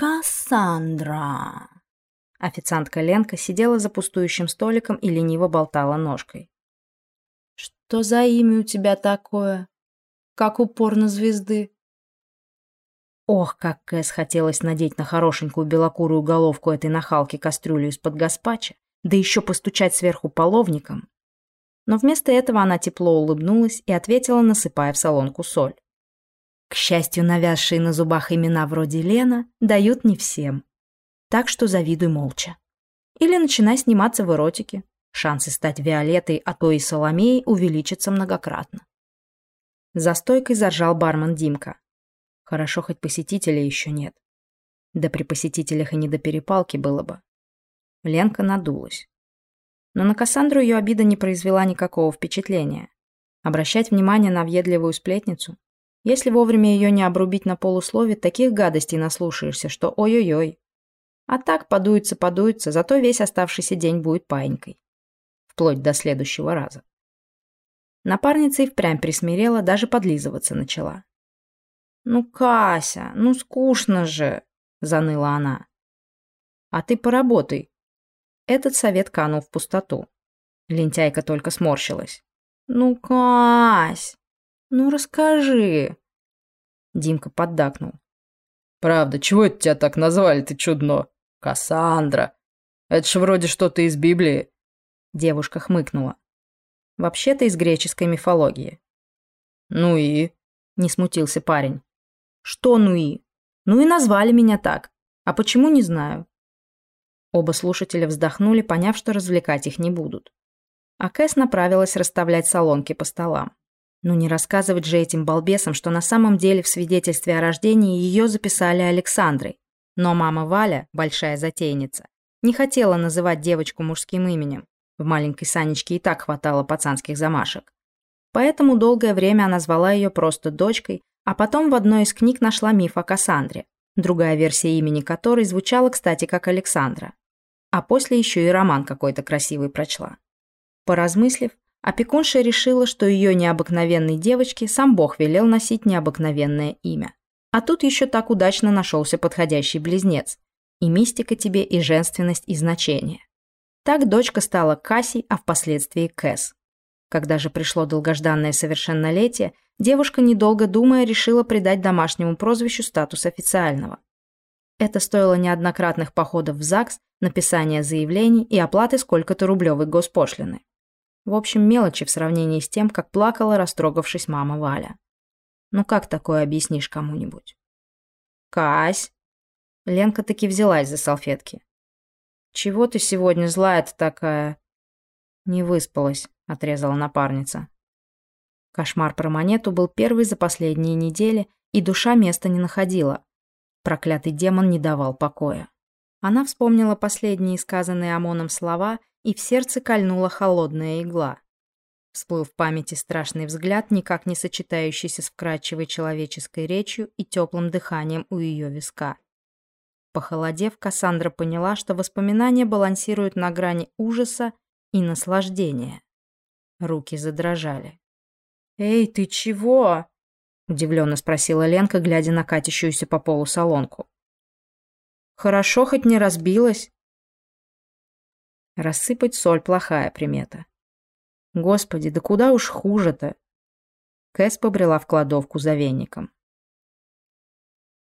Кассандра. Официантка Ленка сидела за пустующим столиком и лениво болтала ножкой. «Что за имя у тебя такое? Как у порнозвезды?» Ох, как Кэс хотелось надеть на хорошенькую белокурую головку этой нахалки кастрюлю из-под гаспача, да еще постучать сверху половником. Но вместо этого она тепло улыбнулась и ответила, насыпая в солонку соль. К счастью, навязшие на зубах имена вроде Лена дают не всем. Так что завидуй молча. Или начинай сниматься в эротике. Шансы стать Виолеттой, а то и Соломеей увеличатся многократно. За стойкой заржал бармен Димка. Хорошо, хоть посетителей еще нет. Да при посетителях и не до перепалки было бы. Ленка надулась. Но на Кассандру ее обида не произвела никакого впечатления. Обращать внимание на въедливую сплетницу если вовремя ее не обрубить на полуслове, таких гадостей наслушаешься, что ой-ой-ой. А так подуется-подуется, зато весь оставшийся день будет паинькой. Вплоть до следующего раза. Напарница и впрямь присмирела, даже подлизываться начала. «Ну, Кася, ну скучно же!» — заныла она. «А ты поработай». Этот совет канул в пустоту. Лентяйка только сморщилась. «Ну, Кась!» «Ну расскажи!» Димка поддакнул. «Правда, чего это тебя так назвали, ты чудно? Кассандра! Это ж вроде что-то из Библии!» Девушка хмыкнула. «Вообще-то из греческой мифологии». «Ну и?» Не смутился парень. «Что ну и? Ну и назвали меня так. А почему, не знаю». Оба слушателя вздохнули, поняв, что развлекать их не будут. А Кэс направилась расставлять солонки по столам. Ну не рассказывать же этим балбесам, что на самом деле в свидетельстве о рождении ее записали Александрой. Но мама Валя, большая затейница, не хотела называть девочку мужским именем. В маленькой Санечке и так хватало пацанских замашек. Поэтому долгое время она звала ее просто дочкой, а потом в одной из книг нашла миф о Кассандре, другая версия имени которой звучала, кстати, как Александра. А после еще и роман какой-то красивый прочла. Поразмыслив, Опекунша решила, что ее необыкновенной девочке сам Бог велел носить необыкновенное имя. А тут еще так удачно нашелся подходящий близнец. И мистика тебе, и женственность, и значение. Так дочка стала Кассий, а впоследствии Кэс. Когда же пришло долгожданное совершеннолетие, девушка, недолго думая, решила придать домашнему прозвищу статус официального. Это стоило неоднократных походов в ЗАГС, написания заявлений и оплаты сколько-то рублевой госпошлины. В общем, мелочи в сравнении с тем, как плакала, растрогавшись мама Валя. Ну как такое объяснишь кому-нибудь? Кась! Ленка таки взялась за салфетки. Чего ты сегодня злая-то такая? Не выспалась, отрезала напарница. Кошмар про монету был первый за последние недели, и душа места не находила. Проклятый демон не давал покоя. Она вспомнила последние сказанные ОМОНом слова и в сердце кольнула холодная игла. Всплыл в памяти страшный взгляд, никак не сочетающийся с вкрадчивой человеческой речью и теплым дыханием у ее виска. Похолодев, Кассандра поняла, что воспоминания балансируют на грани ужаса и наслаждения. Руки задрожали. «Эй, ты чего?» – удивленно спросила Ленка, глядя на катящуюся по полу солонку. «Хорошо, хоть не разбилась». Рассыпать соль – плохая примета. Господи, да куда уж хуже-то? Кэс побрела в кладовку за веником.